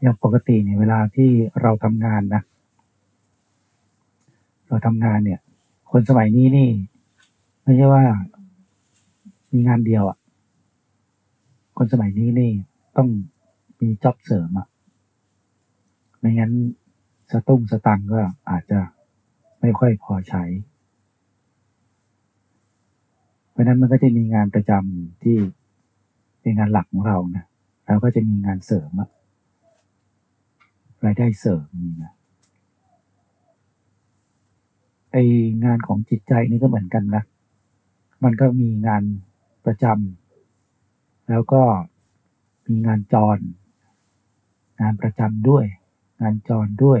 อย่างปกติเนี่ยเวลาที่เราทำงานนะ เราทำงานเนี่ย คนสมัยนี้นี่ ไม่ใช่ว่า มีงานเดียวอะ่ะ คนสมัยนี้นี่ต้องมีจ็อบเสริมอะ่ะไม่งั้นสตุ้งสตังก็อาจจะไม่ค่อยพอใช้ เพราะนั้นมันก็จะมีงานประจำที่เป็นงานหลักของเรานะเราก็จะมีงานเสริมอะ รายได้เสริมนี่นะไองานของจิตใจนี่ก็เหมือนกันนะ มันก็มีงานประจำแล้วก็มีงานจร งานประจำด้วย งานจรด้วย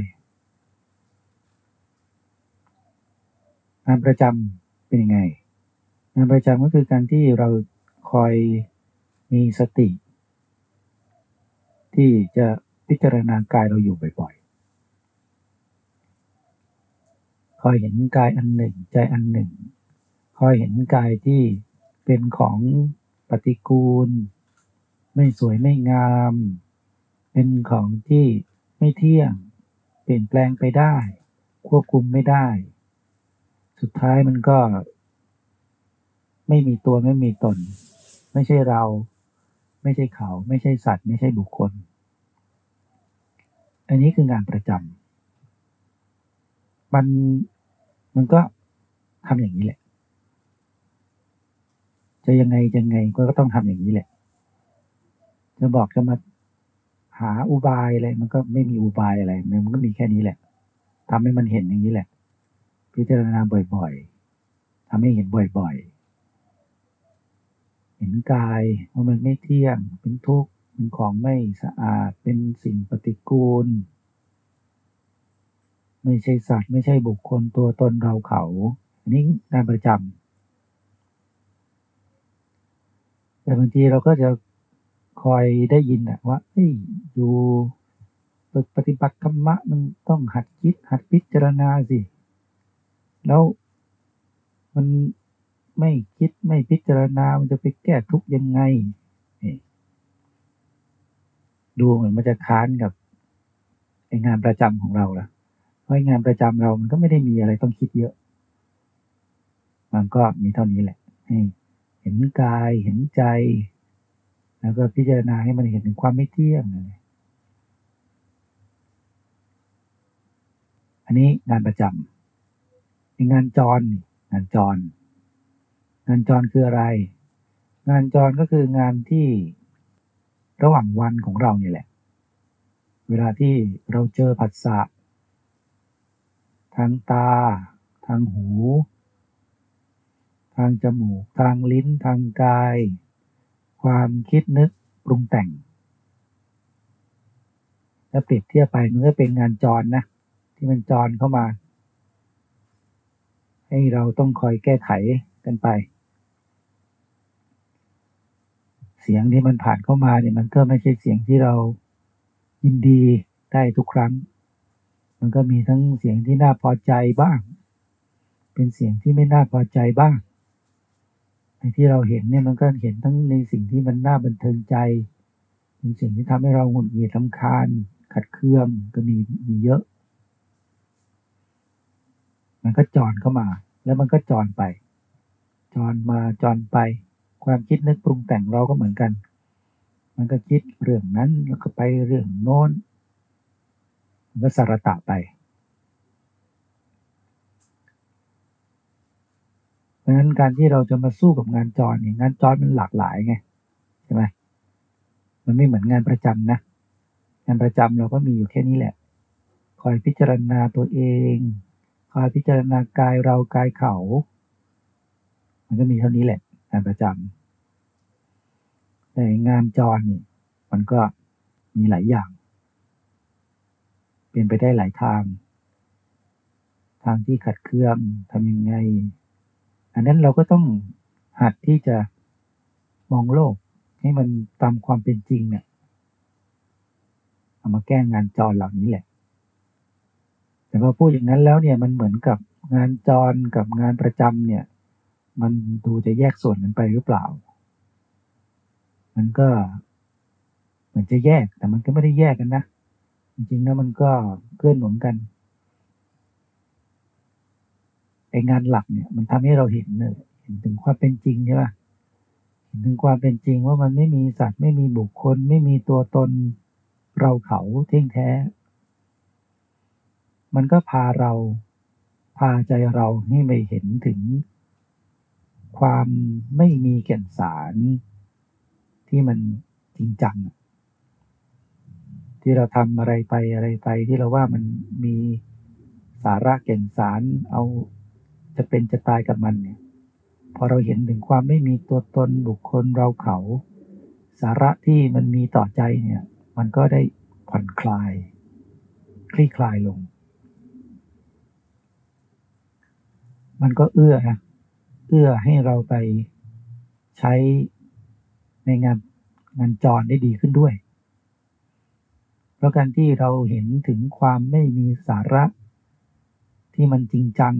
งานประจำเป็นยังไง งานประจำก็คือการที่เราคอยมีสติ ที่จะ พิจารณากายเราอยู่บ่อยๆ คอยเห็นกายอันหนึ่งใจอันหนึ่ง คอยเห็นกายที่เป็นของปฏิกูล ไม่สวยไม่งาม เป็นของที่ไม่เที่ยง เปลี่ยนแปลงไปได้ ควบคุมไม่ได้ สุดท้ายมันก็ ไม่มีตัวไม่มีตน ไม่ใช่เรา ไม่ใช่เขา ไม่ใช่สัตว์ ไม่ใช่บุคคล อันนี้คืองานประจำมันมันก็ทำอย่างนี้แหละ จะยังไงยังไงก็ต้องทำอย่างนี้แหละ จะบอกจะมาหาอุบายอะไรมันก็ไม่มีอุบายอะไร มันก็มีแค่นี้แหละทำให้มันเห็นอย่างนี้แหละ พิจารณาบ่อยๆทำให้เห็นบ่อยๆเห็นกายว่ามันไม่เที่ยงเป็นทุกข์ เป็นของไม่สะอาดเป็นสิ่งปฏิกูล ไม่ใช่สัตว์ไม่ใช่บุคคลตัวตนเราเขา อันนี้งานประจำแต่บางทีเราก็จะคอยได้ยินนะว่าเฮ้ยอยู่ฝึกปฏิบัติธรรมะมันต้องหัดคิดหัดพิจารณาสิ แล้วมันไม่คิดไม่พิจารณา มันจะไปแก้ทุกข์ยังไง ดูเหมือนมันจะค้านกับไองานประจำของเราล่ะ เพราะงานประจำเรามันก็ไม่ได้มีอะไรต้องคิดเยอะ มันก็มีเท่านี้แหละให้เห็นกายเห็นใจ แล้วก็พิจารณาให้มันเห็นถึงความไม่เที่ยงอะไรอันนี้งานประจำงานจรงานจรงานจรคืออะไร งานจรก็คืองานที่ ระหว่างวันของเราเนี่ยแหละ เวลาที่เราเจอผัสสะทางตา ทางหู ทางจมูก ทางลิ้น ทางกาย ความคิดนึกปรุงแต่งแล้วเปรียบเทียบไปมันก็เป็นงานจรนะที่มันจรเข้ามา ให้เราต้องคอยแก้ไขกันไป เสียงที่มันผ่านเข้ามาเนี่ยมันก็ไม่ใช่เสียงที่เรายินดีได้ทุกครั้ง มันก็มีทั้งเสียงที่น่าพอใจบ้าง เป็นเสียงที่ไม่น่าพอใจบ้างในที่เราเห็นเนี่ยมันก็เห็นทั้งในสิ่งที่มันน่าบันเทิงใจ เป็นสิ่งที่ทำให้เราหงุดหงิดลำคาญ ขัดเคืองก็มีมีเยอะ มันก็จอนเข้ามา แล้วมันก็จอนไป จอนมาจอนไป ความคิดนึกปรุงแต่งเราก็เหมือนกัน มันก็คิดเรื่องนั้นแล้วก็ไปเรื่องโน้นมันก็สารตะไปเพราะฉะนั้นการที่เราจะมาสู้กับงานจรเนี่ยงานจรมันหลากหลายไงใช่ไหมมันไม่เหมือนงานประจำนะงานประจำเราก็มีอยู่แค่นี้แหละ คอยพิจารณาตัวเอง คอยพิจารณากายเรากายเขา มันก็มีเท่านี้แหละ งานประจำแต่งานจรนี่มันก็มีหลายอย่าง เป็นไปได้หลายทาง ทางที่ขัดเคืองทำยังไง อันนั้นเราก็ต้องหัดที่จะมองโลกให้มันตามความเป็นจริงเนี่ยเอามาแก้งานจรเหล่านี้แหละ แต่พอพูดอย่างนั้นแล้วเนี่ยมันเหมือนกับงานจรกับงานประจำเนี่ย มันดูจะแยกส่วนกันไปหรือเปล่า มันก็เหมือนจะแยกแต่มันก็ไม่ได้แยกกันนะ จริงๆแล้วมันก็เกื้อนหนุนกันไองานหลักเนี่ย มันทำให้เราเห็นเลยเห็นถึงความเป็นจริงใช่ป่ะเห็นถึงความเป็นจริงว่ามันไม่มีสัตว์ไม่มีบุคคล ไม่มีตัวตนเราเขาเที่ยงแท้ มันก็พาเราพาใจเราให้ไปเห็นถึง ความไม่มีแก่นสารที่มันจริงจังที่เราทำอะไรไปอะไรไป ที่เราว่ามันมีสาระแก่นสารเอาจะเป็นจะตายกับมันเนี่ย พอเราเห็นถึงความไม่มีตัวตนบุคคลเราเขา สาระที่มันมีต่อใจเนี่ย มันก็ได้ผ่อนคลาย คลี่คลายลง มันก็เอื้อนะ เอื้อให้เราไปใช้ในงานงานจรได้ดีขึ้นด้วย เพราะการที่เราเห็นถึงความไม่มีสาระที่มันจริงจัง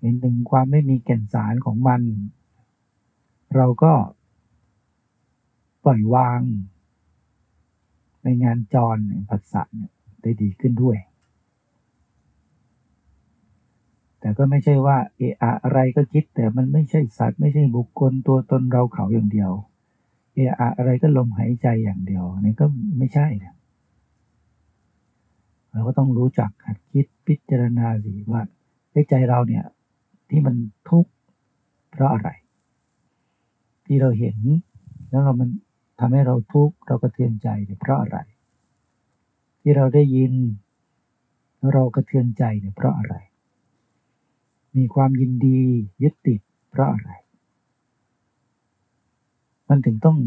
เห็นถึงความไม่มีแก่นสารของมัน เราก็ปล่อยวาง ในงานจรภาษาได้ดีขึ้นด้วย แต่ก็ไม่ใช่ว่าเอะอะไรก็คิด แต่มันไม่ใช่สัตว์ไม่ใช่บุคคลตัวตนเราเขาอย่างเดียวเอะอะไรก็ลมหายใจอย่างเดียวนี่ก็ไม่ใช่นะเราก็ต้องรู้จักหัดคิดพิจารณาสิว่าใจเราเนี่ยที่มันทุกข์เพราะอะไร ที่เราเห็นแล้วเรามันทำให้เราทุกข์เรากระเทือนใจเนี่ยเพราะอะไร ที่เราได้ยินแล้วเรากระเทือนใจเนี่ยเพราะอะไร มีความยินดียึดติดเพราะอะไร มันถึงต้อง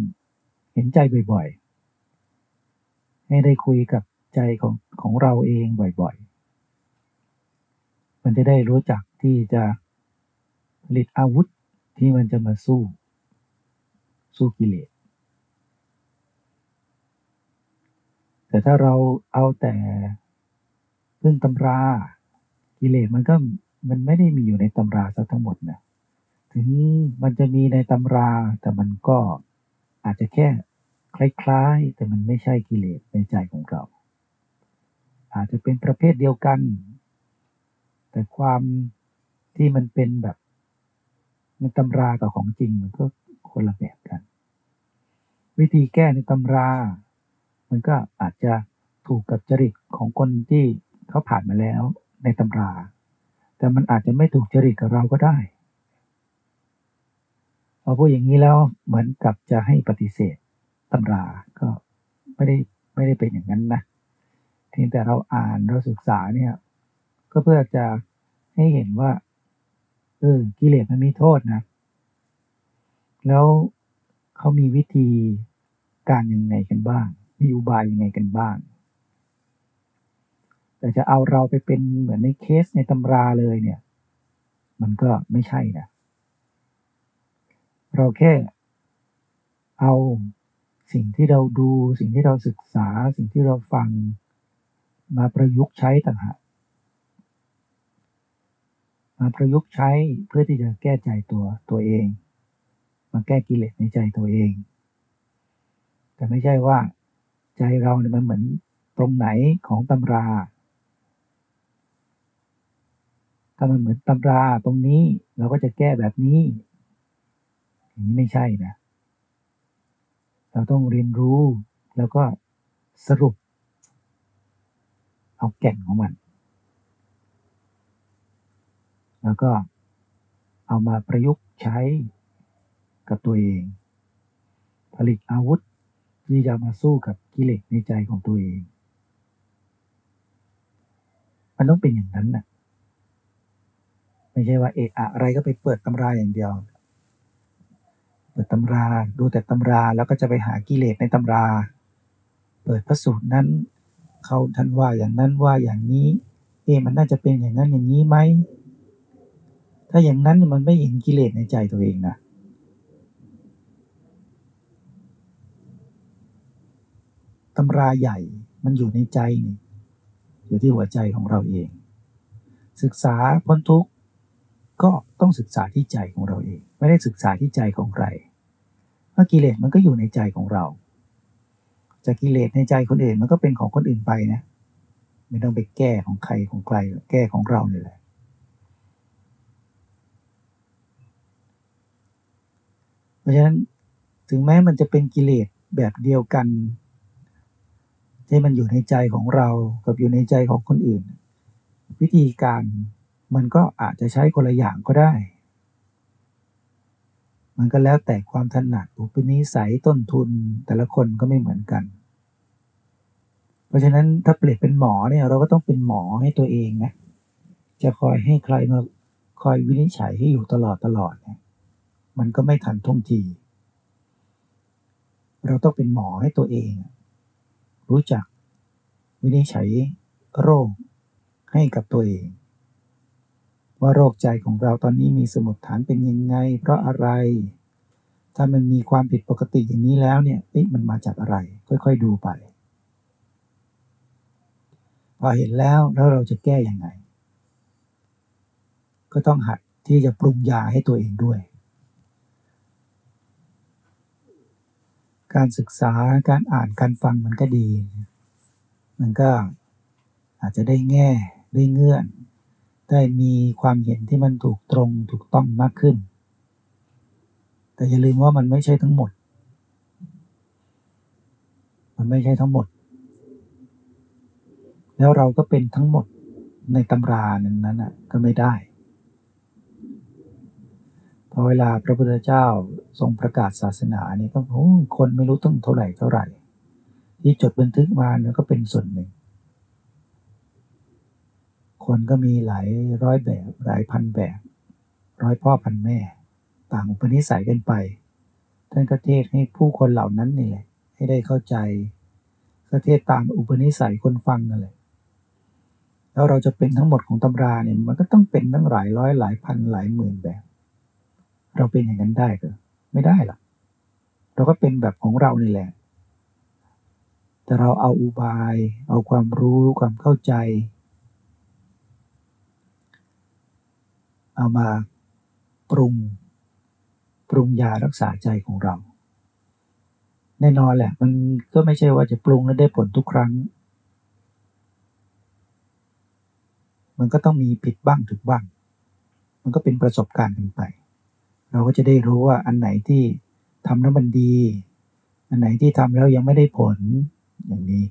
เห็นใจบ่อยๆ ให้ได้คุยกับใจของของเราเองบ่อยๆ มันจะได้รู้จักที่จะผลิตอาวุธที่มันจะมาสู้ สู้กิเลส แต่ถ้าเราเอาแต่พึ่งตำรา กิเลสมันก็ มันไม่ได้มีอยู่ในตำราซะทั้งหมดนะถึงมันจะมีในตำรา แต่มันก็อาจจะแค่คล้ายๆ แต่มันไม่ใช่กิเลสในใจของเรา อาจจะเป็นประเภทเดียวกัน แต่ความที่มันเป็นแบบในตำรากับของจริงมันก็คนละแบบกัน วิธีแก้ในตำรา มันก็อาจจะถูกกับจริตของคนที่เขาผ่านมาแล้วในตำรา แต่มันอาจจะไม่ถูกจริตกับเราก็ได้พอพูดอย่างนี้แล้วเหมือนกับจะให้ปฏิเสธตำราก็ไม่ได้ไม่ได้เป็นอย่างนั้นนะเพียงแต่เราอ่านเราศึกษาเนี่ย ก็เพื่อจะให้เห็นว่าเออกิเลสมันมีโทษนะ แล้วเขามีวิธีการยังไงกันบ้าง มีอุบายยังไงกันบ้าง แต่จะเอาเราไปเป็นเหมือนในเคสในตำราเลยเนี่ย มันก็ไม่ใช่นะเราแค่เอาสิ่งที่เราดูสิ่งที่เราศึกษาสิ่งที่เราฟังมาประยุกต์ใช้ต่างหากมาประยุกต์ใช้เพื่อที่จะแก้ใจตัวตัวเอง มาแก้กิเลสในใจตัวเอง แต่ไม่ใช่ว่าใจเราเนี่ยมันเหมือนตรงไหนของตำรา ถ้ามันเหมือนตำราตรงนี้ เราก็จะแก้แบบนี้อย่างนี้ไม่ใช่นะ เราต้องเรียนรู้แล้วก็สรุป เอาแก่นของมัน แล้วก็เอามาประยุกต์ใช้กับตัวเอง ผลิตอาวุธที่จะมาสู้กับกิเลสในใจของตัวเอง มันต้องเป็นอย่างนั้นนะ ไม่ใช่ว่าเอะอะไรก็ไปเปิดตำราอย่างเดียว เปิดตำราดูแต่ตำราแล้วก็จะไปหากิเลสในตำรา เปิดพระสูตรนั้น เขาท่านว่าอย่างนั้นว่าอย่างนี้ เอมันน่าจะเป็นอย่างนั้นอย่างนี้ไหมถ้าอย่างนั้นมันไม่เห็นกิเลสในใจตัวเองนะตำราใหญ่มันอยู่ในใจนี่อยู่ที่หัวใจของเราเอง ศึกษาพ้นทุกข์ ก็ต้องศึกษาที่ใจของเราเอง ไม่ได้ศึกษาที่ใจของใครเพราะกิเลสมันก็อยู่ในใจของเราจากกิเลสในใจคนอื่นมันก็เป็นของคนอื่นไปนะ ไม่ต้องไปแก้ของใครของใครแก้ของเราเนี่ยแหละเพราะฉะนั้นถึงแม้มันจะเป็นกิเลสแบบเดียวกัน ที่มันอยู่ในใจของเรากับอยู่ในใจของคนอื่น วิธีการ มันก็อาจจะใช้คนละอย่างก็ได้ มันก็แล้วแต่ความถนัดอุปนิสัยต้นทุนแต่ละคนก็ไม่เหมือนกัน เพราะฉะนั้นถ้าเปลี่ยนเป็นหมอเนี่ยเราก็ต้องเป็นหมอให้ตัวเองนะ จะคอยให้ใครมาคอยวินิจฉัยให้อยู่ตลอดตลอดเนี่ยมันก็ไม่ทันท่วงที เราต้องเป็นหมอให้ตัวเอง รู้จักวินิจฉัยโรคให้กับตัวเอง ว่าโรคใจของเราตอนนี้มีสมุดฐานเป็นยังไง เพราะอะไร ถ้ามันมีความผิดปกติอย่างนี้แล้วเนี่ยมันมาจากอะไร ค่อยๆดูไป พอเห็นแล้วแล้วเราจะแก้อย่างไง ก็ต้องหัดที่จะปรุงยาให้ตัวเองด้วย การศึกษาการอ่านการฟังมันก็ดี มันก็อาจจะได้แง่ได้เงื่อน ได้มีความเห็นที่มันถูกตรงถูกต้องมากขึ้น แต่อย่าลืมว่ามันไม่ใช่ทั้งหมด มันไม่ใช่ทั้งหมด แล้วเราก็เป็นทั้งหมดในตำรานั้นนั้นอะก็ไม่ได้พอเวลาพระพุทธเจ้าทรงประกาศศาสนาเนี่ยก็โอ้คนไม่รู้ต้องเท่าไหร่เท่าไหร่ ที่จดบันทึกมาเนี่ยก็เป็นส่วนหนึ่ง คนก็มีหลายร้อยแบบ หลายพันแบบ ร้อยพ่อพันแม่ ต่างอุปนิสัยกันไป ท่านก็เทศให้ผู้คนเหล่านั้นนี่แหละ ให้ได้เข้าใจก็เทศตามอุปนิสัยคนฟังนั่นแหละแล้วเราจะเป็นทั้งหมดของตำราเนี่ยมันก็ต้องเป็นทั้งหลายร้อยหลายพันหลายหมื่นแบบ เราเป็นอย่างนั้นได้ก็ไม่ได้หรอกเราก็เป็นแบบของเรานี่แหละ แต่เราเอาอุบาย เอาความรู้ความเข้าใจ เอามาปรุง ปรุงยารักษาใจของเรา แน่นอนแหละ มันก็ไม่ใช่ว่าจะปรุงแล้วได้ผลทุกครั้ง มันก็ต้องมีผิดบ้างถูกบ้าง มันก็เป็นประสบการณ์กันไป เราก็จะได้รู้ว่าอันไหนที่ทำแล้วมันดี อันไหนที่ทำแล้วยังไม่ได้ผลอย่างนี้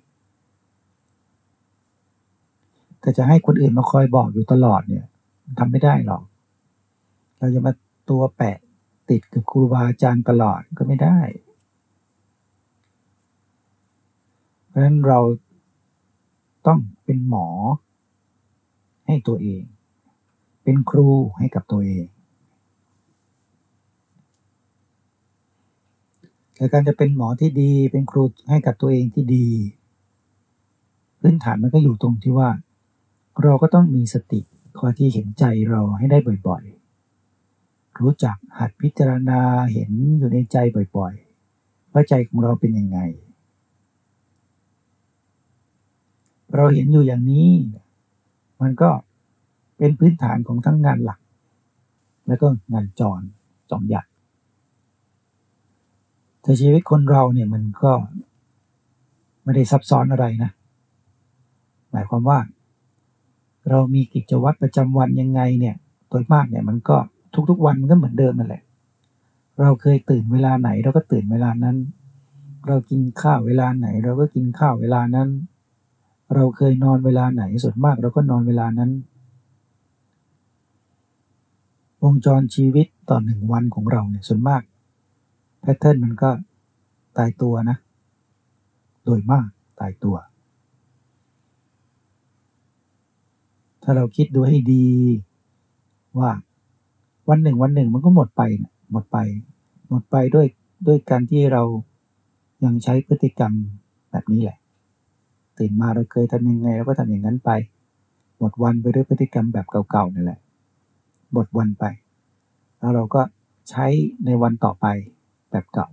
แต่จะให้คนอื่นมาคอยบอกอยู่ตลอดเนี่ยทำไม่ได้หรอก เราจะมาตัวแปะติดกับครูบาอาจารย์ตลอดก็ไม่ได้ เพราะฉะนั้นเราต้องเป็นหมอให้ตัวเอง เป็นครูให้กับตัวเองแต่การจะเป็นหมอที่ดี เป็นครูให้กับตัวเองที่ดี พื้นฐานมันก็อยู่ตรงที่ว่า เราก็ต้องมีสติคอยที่เห็นใจเราให้ได้บ่อยๆ รู้จักหัดพิจารณาเห็นอยู่ในใจบ่อยๆ ว่าใจของเราเป็นยังไง เราเห็นอยู่อย่างนี้ มันก็เป็นพื้นฐานของทั้งงานหลัก แล้วก็งานจรสองอย่างแต่ชีวิตคนเราเนี่ยมันก็ไม่ได้ซับซ้อนอะไรนะ หมายความว่า เรามีกิจวัตรประจำวันยังไงเนี่ยโดยมากเนี่ยมันก็ ทุกๆวันมันก็เหมือนเดิมนั่นแหละ เราเคยตื่นเวลาไหน เราก็ตื่นเวลานั้น เรากินข้าวเวลาไหน เราก็กินข้าวเวลานั้น เราเคยนอนเวลาไหนส่วนมากเราก็นอนเวลานั้น วงจรชีวิตต่อหนึ่งวันของเราเนี่ยส่วนมากแพทเทิร์นมันก็ตายตัวนะ โดยมากตายตัว ถ้าเราคิดดูให้ดีว่า วันหนึ่งวันหนึ่งมันก็หมดไปหมดไป หมดไปด้วยด้วยการที่เรายังใช้พฤติกรรมแบบนี้แหละ ตื่นมาเราเคยทำยังไงเราก็ทำอย่างนั้นไป หมดวันไปด้วยพฤติกรรมแบบเก่าๆนี่แหละ หมดวันไป แล้วเราก็ใช้ในวันต่อไปแบบเก่า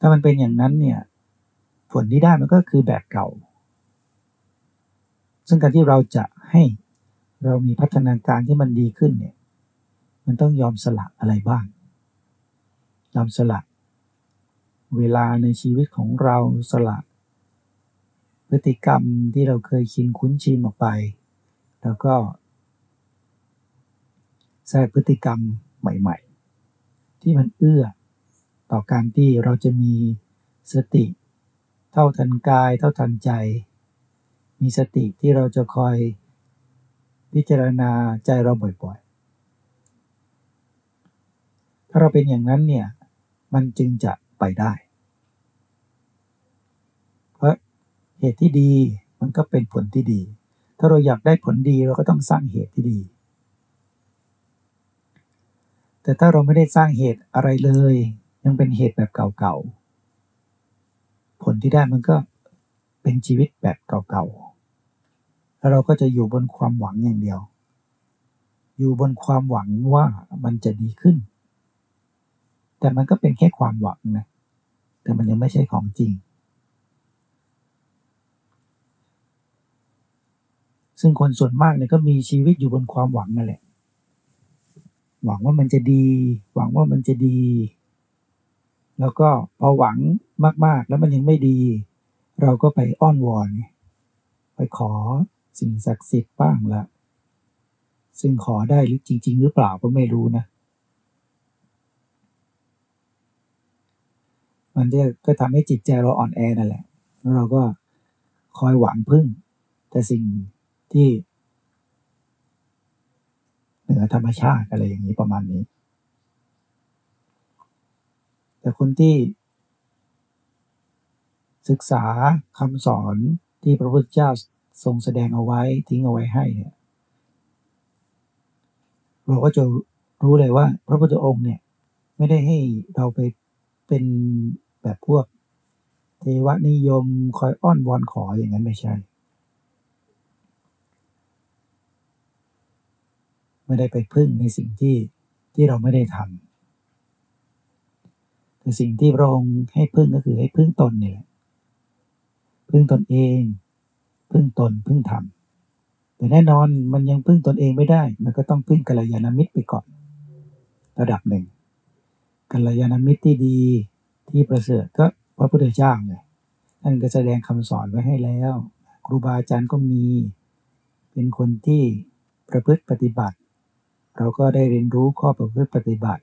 ถ้ามันเป็นอย่างนั้นเนี่ยผลที่ได้มันก็คือแบบเก่า ซึ่งการที่เราจะให้ เรามีพัฒนาการที่มันดีขึ้นเนี่ย มันต้องยอมสละอะไรบ้าง ยอมสละ เวลาในชีวิตของเราสละ พฤติกรรมที่เราเคยชินคุ้นชินออกไป แล้วก็แทรกพฤติกรรมใหม่ ๆ ที่มันเอื้อต่อการที่เราจะมีสติ เท่าทันกาย เท่าทันใจ มีสติที่เราจะคอย พิจารณาใจเราบ่อยๆ ถ้าเราเป็นอย่างนั้นเนี่ย มันจึงจะไปได้ เพราะเหตุที่ดีมันก็เป็นผลที่ดี ถ้าเราอยากได้ผลดีเราก็ต้องสร้างเหตุที่ดี แต่ถ้าเราไม่ได้สร้างเหตุอะไรเลย ยังเป็นเหตุแบบเก่าๆ ผลที่ได้มันก็เป็นชีวิตแบบเก่าๆ แล้วเราก็จะอยู่บนความหวังอย่างเดียว อยู่บนความหวังว่ามันจะดีขึ้น แต่มันก็เป็นแค่ความหวังนะ แต่มันยังไม่ใช่ของจริง ซึ่งคนส่วนมากเนี่ยก็มีชีวิตอยู่บนความหวังนั่นแหละ หวังว่ามันจะดี หวังว่ามันจะดี แล้วก็พอหวังมาก ๆ แล้วมันยังไม่ดี เราก็ไปอ้อนวอนไปขอ สิ่งศักดิ์สิทธิ์บ้างละซึ่งขอได้หรือจริง ๆ หรือเปล่าก็ไม่รู้นะ มันจะก็ทำให้จิตใจเราอ่อนแอนั่นแหละ แล้วเราก็คอยหวังพึ่ง แต่สิ่งที่เหนือธรรมชาติอะไรอย่างนี้ประมาณนี้ แต่คนที่ศึกษาคำสอนที่พระพุทธเจ้า ทรงแสดงเอาไว้ทิ้งเอาไว้ให้เนี่ยเราก็จะรู้เลยว่า พระพุทธองค์เนี่ยไม่ได้ให้เราไปเป็นแบบพวก เทวนิยมคอยอ้อนวอนขออย่างนั้นไม่ใช่ ไม่ได้ไปพึ่งในสิ่งที่ที่เราไม่ได้ทำแต่สิ่งที่พระองค์ให้พึ่งก็คือให้พึ่งตนนี่แหละพึ่งตนเอง พึ่งตนพึ่งธรรมแต่แน่นอนมันยังพึ่งตนเองไม่ได้ มันก็ต้องพึ่งกัลยาณมิตรไปก่อน ระดับหนึ่งกัลยาณมิตรที่ดีที่ประเสริฐก็พระพุทธเจ้าไงท่านก็แสดงคำสอนไว้ให้แล้ว ครูบาอาจารย์ก็มี เป็นคนที่ประพฤติปฏิบัติ เราก็ได้เรียนรู้ข้อประพฤติปฏิบัติ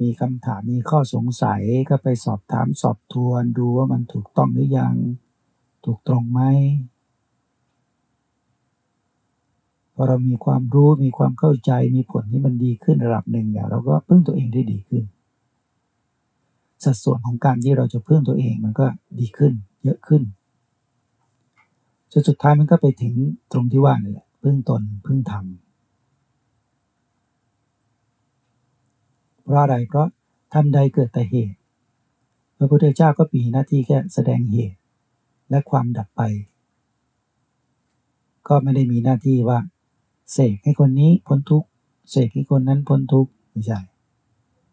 มีคำถามมีข้อสงสัยก็ไปสอบถามสอบทวนดูว่ามันถูกต้องหรือยัง ถูกตรงไหมพอเรามีความรู้มีความเข้าใจมีผลที่มันดีขึ้นระดับหนึ่งเนี่ยเราก็พึ่งตัวเองได้ดีขึ้น สัดส่วนของการที่เราจะพึ่งตัวเองมันก็ดีขึ้น เยอะขึ้นจนสุดท้ายมันก็ไปถึงตรงที่ว่านี่แหละพึ่งตนพึ่งธรรมพราะอะไรเพราะทำใดเกิดแต่เหตุ พระพุทธเจ้าก็มีหน้าที่แค่แสดงเหตุ และความดับไป ก็ไม่ได้มีหน้าที่ว่า เสกให้คนนี้พ้นทุกข์เสกให้คนนั้นพ้นทุกข์ไม่ใช่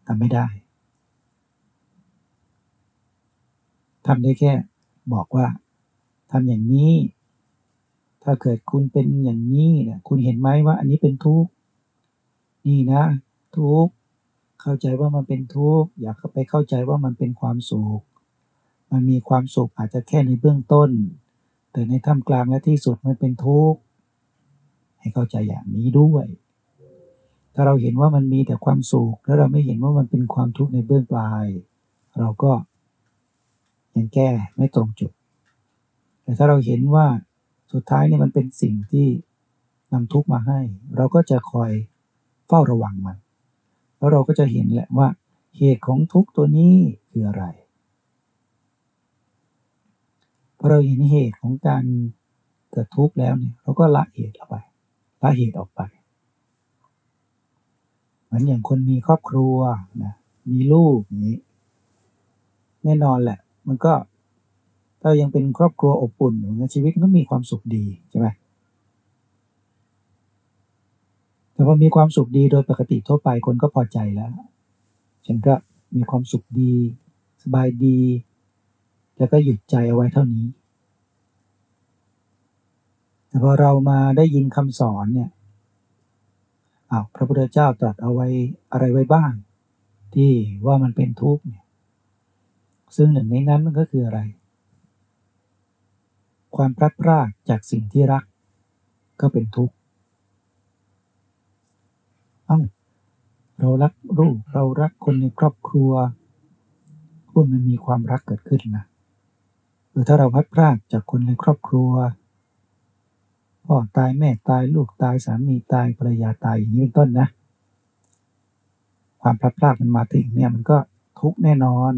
ทำไม่ได้ทำได้แค่บอกว่าทำอย่างนี้ ถ้าเกิดคุณเป็นอย่างนี้เนี่ยคุณเห็นไหมว่าอันนี้เป็นทุกข์นี่นะ ทุกข์เข้าใจว่ามันเป็นทุกข์อยากไปเข้าใจว่ามันเป็นความสุข มันมีความสุขอาจจะแค่ในเบื้องต้น แต่ในท่ามกลางและที่สุดมันเป็นทุกข์ให้เข้าใจอย่างนี้ด้วย ถ้าเราเห็นว่ามันมีแต่ความสุขแล้วเราไม่เห็นว่ามันเป็นความทุกข์ในเบื้องปลาย เราก็ยังแก้ไม่ตรงจุด แต่ถ้าเราเห็นว่าสุดท้ายเนี่ยมันเป็นสิ่งที่นำทุกข์มาให้ เราก็จะคอยเฝ้าระวังมัน แล้วเราก็จะเห็นแหละว่าเหตุของทุกตัวนี้คืออะไร พอเราเห็นเหตุของการเกิดทุกข์แล้วเนี่ยเราก็ละเหตุออกไปละเหตุออกไป เหมือนอย่างคนมีครอบครัวนะมีลูกอย่างนี้ แน่นอนแหละ มันก็ถ้ายังเป็นครอบครัวอบอุ่นอยู่ชีวิตก็มีความสุขดีใช่ไหมแต่พอมีความสุขดีโดยปกติทั่วไปคนก็พอใจแล้ว ฉันก็มีความสุขดี สบายดี แล้วก็หยุดใจเอาไว้เท่านี้ แต่พอเรามาได้ยินคำสอนเนี่ยอ้าวพระพุทธเจ้าตรัสเอาไว้อะไรไว้บ้าง ที่ว่ามันเป็นทุกข์เนี่ย ซึ่งหนึ่งในนั้นมันก็คืออะไร ความพลัดพรากจากสิ่งที่รัก ก็เป็นทุกข์เอ้าเรารักลูกเรารักคนในครอบครัวพวกมันมีความรักเกิดขึ้นนะ หรือถ้าเราพัดพรากจากคนในครอบครัว พ่อตายแม่ตายลูกตายสามีตายภรรยาตายอย่างนี้เป็นต้นนะ ความพลัดพรากมันมาถึงเนี่ยมันก็ทุกแน่นอน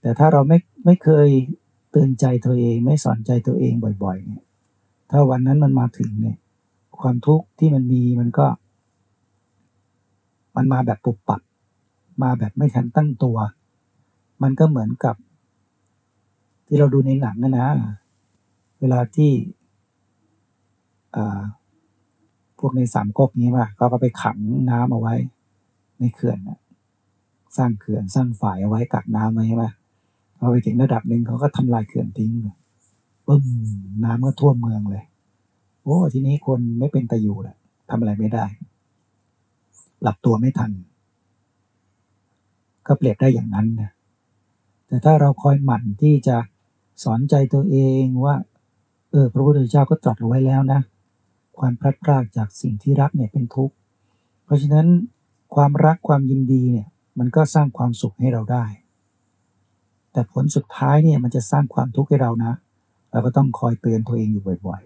แต่ถ้าเราไม่ไม่เคยเตือนใจตัวเองไม่สอนใจตัวเองบ่อยๆเนี่ยถ้าวันนั้นมันมาถึงเนี่ย ความทุกข์ที่มันมีมันก็ มันมาแบบปุบปับ มาแบบไม่ทันตั้งตัว มันก็เหมือนกับ ที่เราดูในหนังนะนะ เวลาที่พวกในสามก๊กนี้ว่าเขาก็ไปขังน้ำเอาไว้ ในเขื่อนสร้างเขื่อนสร้างฝายเอาไว้กักน้ำไว้ใช่ไหมพอไปถึงระดับหนึ่งเขาก็ทำลายเขื่อนทิ้งปึ้มน้ำก็ท่วมเมืองเลย โอ้ทีนี้คนไม่เป็นตะอยู่แหละทำอะไรไม่ได้ หลับตัวไม่ทัน ก็เปรียบได้อย่างนั้นนะ แต่ถ้าเราคอยหมั่นที่จะสอนใจตัวเองว่า เออพระพุทธเจ้าก็ตรัสเอาไว้แล้วนะ ความพลัดพรากจากสิ่งที่รักเนี่ยเป็นทุกข์ เพราะฉะนั้นความรักความยินดีเนี่ยมันก็สร้างความสุขให้เราได้ แต่ผลสุดท้ายเนี่ยมันจะสร้างความทุกข์ให้เรานะ เราก็ต้องคอยเตือนตัวเองอยู่บ่อย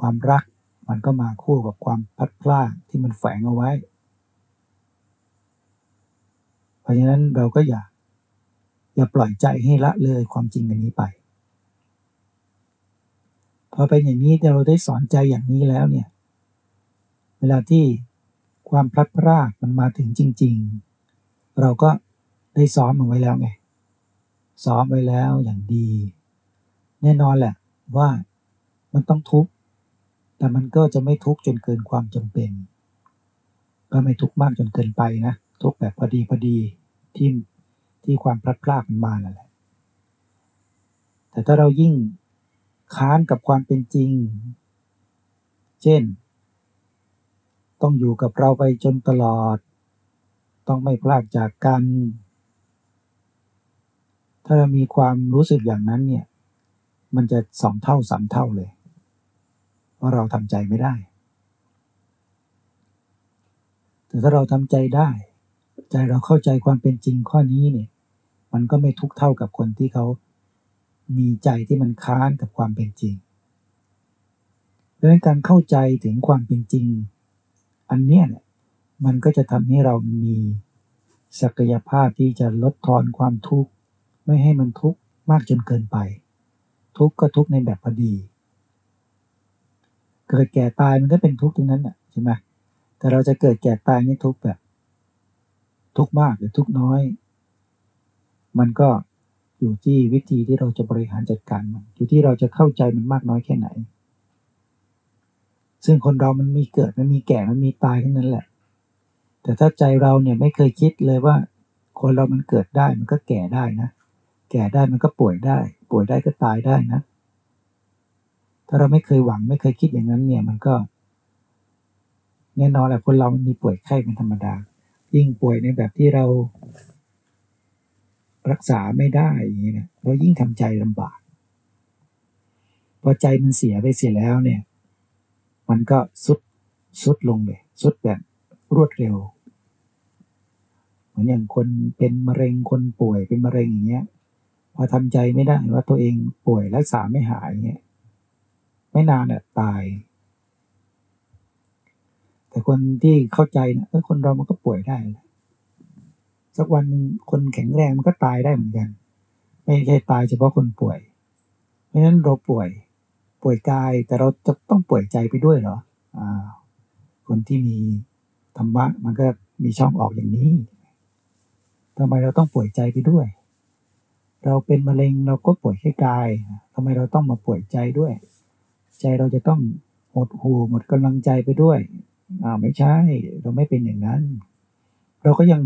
ความรักมันก็มาคู่กับความพัดพลาดที่มันแฝงเอาไว้ เพราะฉะนั้นเราก็อย่า อย่าปล่อยใจให้ละเลยความจริงอันนี้ไป พอเป็นอย่างนี้เราได้สอนใจอย่างนี้แล้วเนี่ย เวลาที่ความพลัดพรากมันมาถึงจริง ๆ เราก็ได้ซ้อมมันไว้แล้วไง ซ้อมไว้แล้วอย่างดี แน่นอนแหละว่ามันต้องทุกข์แต่มันก็จะไม่ทุกข์จนเกินความจำเป็น ก็ไม่ทุกข์มากจนเกินไปนะ ทุกข์แบบพอดีพอดีที่ ที่ความพลัดพรากมันมานั่นแหละ แต่ถ้าเรายิ่งค้านกับความเป็นจริง เช่น ต้องอยู่กับเราไปจนตลอด ต้องไม่พลากจากกัน ถ้าเรามีความรู้สึกอย่างนั้นเนี่ย มันจะสองเท่าสามเท่าเลยว่าเราทำใจไม่ได้ แต่ถ้าเราทำใจได้ ใจเราเข้าใจความเป็นจริงข้อนี้เนี่ย มันก็ไม่ทุกเท่ากับคนที่เขามีใจที่มันค้านกับความเป็นจริงดังนั้นการเข้าใจถึงความเป็นจริง อันเนี้ยเนี่ยมันก็จะทำให้เรามีศักยภาพที่จะลดทอนความทุกข์ไม่ให้มันทุกข์มากจนเกินไป ทุกข์ก็ทุกข์ในแบบพอดี เกิดแก่ตายมันก็เป็นทุกข์ตรงนั้นอะใช่ไหมแต่เราจะเกิดแก่ตายนี่ทุกข์แบบ ทุกมากหรือทุกน้อย มันก็อยู่ที่วิธีที่เราจะบริหารจัดการมันอยู่ที่เราจะเข้าใจมันมากน้อยแค่ไหน ซึ่งคนเรามันมีเกิดมันมีแก่มันมีตายทั้งนั้นแหละ แต่ถ้าใจเราเนี่ยไม่เคยคิดเลยว่า คนเรามันเกิดได้มันก็แก่ได้นะ แก่ได้มันก็ป่วยได้ ป่วยได้ก็ตายได้นะ ถ้าเราไม่เคยหวังไม่เคยคิดอย่างนั้นเนี่ยมันก็ แน่นอนแหละคนเรามันมีป่วยไข้เป็นธรรมดา ยิ่งป่วยในแบบที่เรารักษาไม่ได้อย่างนี้นะเรายิ่งทำใจลำบาก พอใจมันเสียไปเสียแล้วเนี่ย มันก็สุดสุดลงเลยสุดแบบรวดเร็ว เหมือนอย่างคนเป็นมะเร็งคนป่วยเป็นมะเร็งอย่างเงี้ย พอทำใจไม่ได้ว่าตัวเองป่วยรักษาไม่หายเงี้ย ไม่นานเนี่ยตาย แต่คนที่เข้าใจนะเออคนเรามันก็ป่วยได้ สักวันหนึ่งคนแข็งแรงมันก็ตายได้เหมือนกัน ไม่ใช่ตายเฉพาะคนป่วย เพราะฉะนั้นเราป่วย ป่วยกายแต่เราจะต้องป่วยใจไปด้วยเหรออ่าคนที่มีธรรมะมันก็มีช่องออกอย่างนี้ทำไมเราต้องป่วยใจไปด้วย เราเป็นมะเร็งเราก็ป่วยแค่กายทำไมเราต้องมาป่วยใจด้วย ใจเราจะต้องหดหูหมดกำลังใจไปด้วย อ่าไม่ใช่ เราไม่เป็นอย่างนั้น เราก็ยัง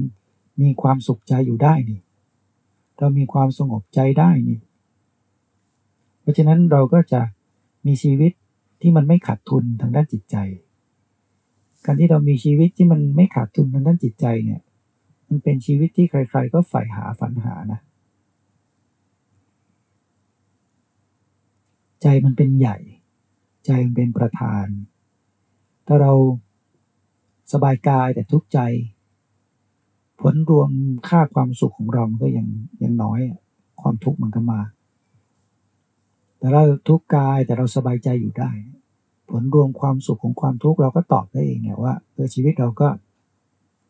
มีความสุขใจอยู่ได้นี่ เรามีความสงบใจได้นี่ เพราะฉะนั้นเราก็จะมีชีวิตที่มันไม่ขาดทุนทางด้านจิตใจ การที่เรามีชีวิตที่มันไม่ขาดทุนทางด้านจิตใจเนี่ย มันเป็นชีวิตที่ใคร ๆ ก็ใฝ่หาฝันหานะ ใจมันเป็นใหญ่ ใจมันเป็นประธาน ถ้าเรา สบายกายแต่ทุกข์ใจ ผลรวมค่าความสุขของเรามันก็ยังยังน้อยความทุกข์มันก็มา แต่เราทุกข์กายแต่เราสบายใจอยู่ได้ ผลรวมความสุขของความทุกข์เราก็ตอบได้เองเนี่ยว่าเออชีวิตเราก็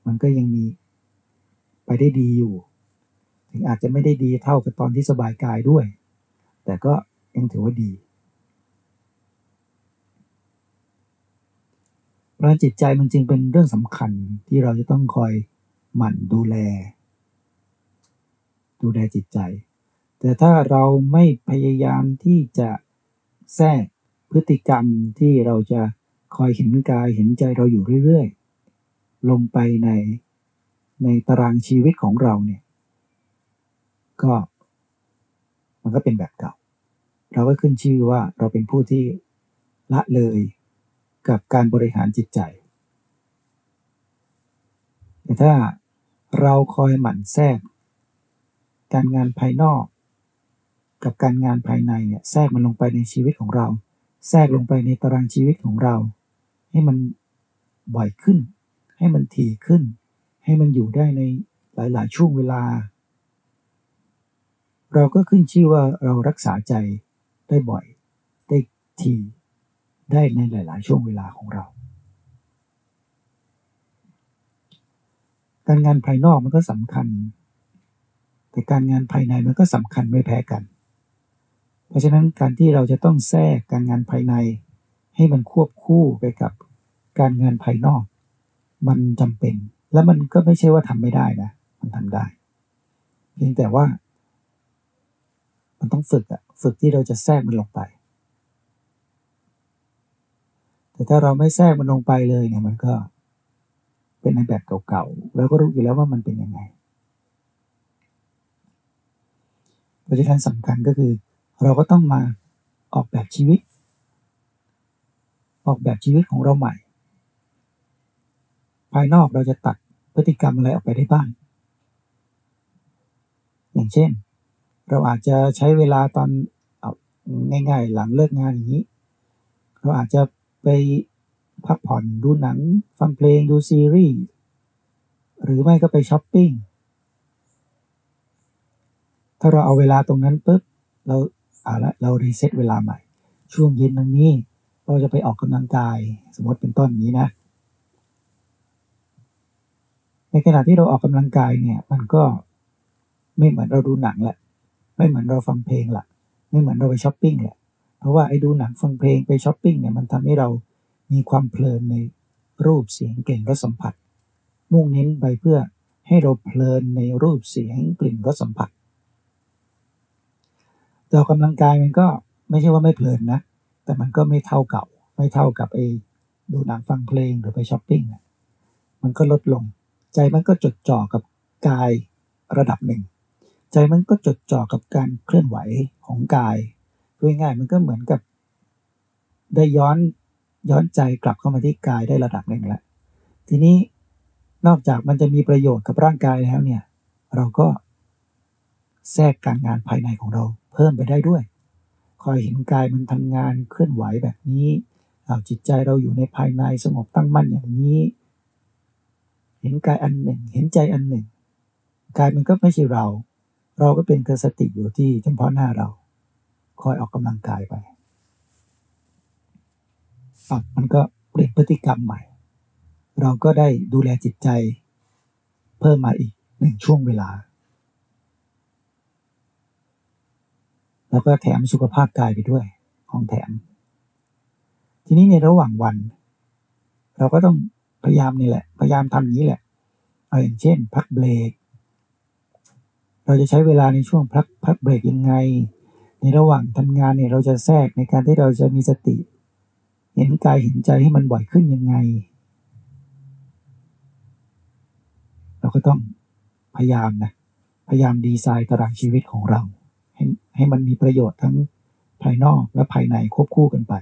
มันก็ยังมีไปได้ดีอยู่ ถึงอาจจะไม่ได้ดีเท่ากับตอนที่สบายกายด้วย แต่ก็ยังถือว่าดีเพ ราะจิตใจมันจึงเป็นเรื่องสำคัญที่เราจะต้องคอยหมั่นดูแล ดูแลจิตใจ แต่ถ้าเราไม่พยายามที่จะแทรกพฤติกรรมที่เราจะคอยเห็นกายเห็นใจเราอยู่เรื่อยๆ ลงไปในในตารางชีวิตของเราเนี่ย ก็มันก็เป็นแบบเก่า เราก็ขึ้นชื่อว่าเราเป็นผู้ที่ละเลย กับการบริหารจิตใจ แต่ถ้าเราคอยหมั่นแทรก การงานภายนอก กับการงานภายในเนี่ยแทรกมันลงไปในชีวิตของเรา แทรกลงไปในตารางชีวิตของเรา ให้มันบ่อยขึ้น ให้มันถี่ขึ้น ให้มันอยู่ได้ในหลาย ๆ ช่วงเวลา เราก็ขึ้นชื่อว่าเรารักษาใจได้บ่อย ได้ที ได้ในหลาย ๆ ช่วงเวลาของเรา การงานภายนอกมันก็สำคัญ แต่การงานภายในมันก็สำคัญไม่แพ้กัน เพราะฉะนั้นการที่เราจะต้องแทรกการงานภายในให้มันควบคู่ไปกับการงานภายนอก มันจำเป็น และมันก็ไม่ใช่ว่าทำไม่ได้นะ มันทำได้ เพียงแต่ว่า มันต้องฝึกอะฝึกที่เราจะแทรกมันลงไป แต่ถ้าเราไม่แทรกมันลงไปเลยเนี่ยมันก็เป็นในแบบเก่าๆแล้วก็รู้อยู่แล้วว่ามันเป็นยังไงเพราะฉะนั้นสำคัญก็คือ เราก็ต้องมาออกแบบชีวิต ออกแบบชีวิตของเราใหม่ ภายนอกเราจะตัดพฤติกรรมอะไรออกไปได้บ้าง อย่างเช่น เราอาจจะใช้เวลาตอนง่ายๆ หลังเลิกงานอย่างนี้ เราอาจจะ ไปพักผ่อนดูหนัง ฟังเพลงดูซีรีส์หรือไม่ก็ไปช้อปปิ้งถ้าเราเอาเวลาตรงนั้นปุ๊บเราเอาละเรา reset เวลาใหม่ ช่วงเย็นตรงนี้ เราจะไปออกกำลังกายสมมติเป็นต้นนี้นะ ในขณะที่เราออกกำลังกายเนี่ย มันก็ไม่เหมือนเราดูหนังแหละ ไม่เหมือนเราฟังเพลงแหละไม่เหมือนเราไปช้อปปิ้งแหละ เพราะว่าไอ้ดูหนังฟังเพลงไปช้อปปิ้งเนี่ยมันทำให้เรามีความเพลินในรูปเสียงกลิ่นรสสัมผัส มุ่งเน้นไปเพื่อให้เราเพลินในรูปเสียงกลิ่นรสสัมผัสแต่กำลังกายมันก็ไม่ใช่ว่าไม่เพลินนะ แต่มันก็ไม่เท่าเก่า ไม่เท่ากับไอ้ดูหนังฟังเพลงหรือไปช้อปปิ้งมันก็ลดลง ใจมันก็จดจ่อกับกายระดับหนึ่ง ใจมันก็จดจ่อกับการเคลื่อนไหวของกาย พูดง่ายมันก็เหมือนกับ ได้ย้อนย้อนใจกลับเข้ามาที่กายได้ระดับหนึ่งแล้วทีนี้นอกจากมันจะมีประโยชน์กับร่างกายแล้วเนี่ย เราก็แทรกการงานภายในของเราเพิ่มไปได้ด้วย คอยเห็นกายมันทำงานเคลื่อนไหวแบบนี้เอาจิตใจเราอยู่ในภายในสงบตั้งมั่นอย่างนี้ เห็นกายอันหนึ่ง เห็นใจอันหนึ่ง กายมันก็ไม่ใช่เรา เราก็เป็นกสติอยู่ที่เฉพาะหน้าเรา คอยออกกำลังกายไปปรับมันก็เปลี่ยนพฤติกรรมใหม่ เราก็ได้ดูแลจิตใจ เพิ่มมาอีกหนึ่งช่วงเวลา แล้วก็แถมสุขภาพกายไปด้วยของแถม ทีนี้ในระหว่างวัน เราก็ต้องพยายามนี่แหละ พยายามทำอย่างนี้แหละเอาอย่างเช่น พักเบรกเราจะใช้เวลาในช่วงพักพักเบรกยังไง ในระหว่างทำงานเนี่ยเราจะแทรกในการที่เราจะมีสติ เห็นกายเห็นใจให้มันบ่อยขึ้นยังไง เราก็ต้องพยายามนะพยายามดีไซน์ตารางชีวิตของเรา ให้ให้มันมีประโยชน์ทั้งภายนอกและภายในควบคู่กันไป